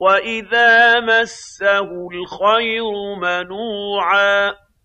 وَإِذَا مَسَّهُ الْخَيْرُ مَنُوعًا